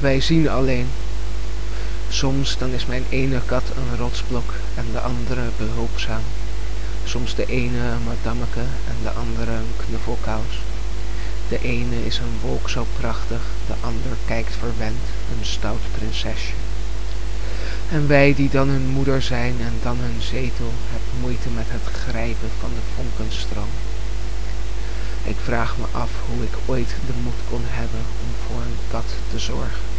Wij zien alleen. Soms dan is mijn ene kat een rotsblok en de andere behulpzaam. Soms de ene een madammeke en de andere een knuffelkous. De ene is een wolk zo prachtig, de ander kijkt verwend, een stout prinsesje. En wij die dan hun moeder zijn en dan hun zetel, hebben moeite met het grijpen van de vonkenstroom. Ik vraag me af hoe ik ooit de moed kon hebben om voor een kat te zorgen.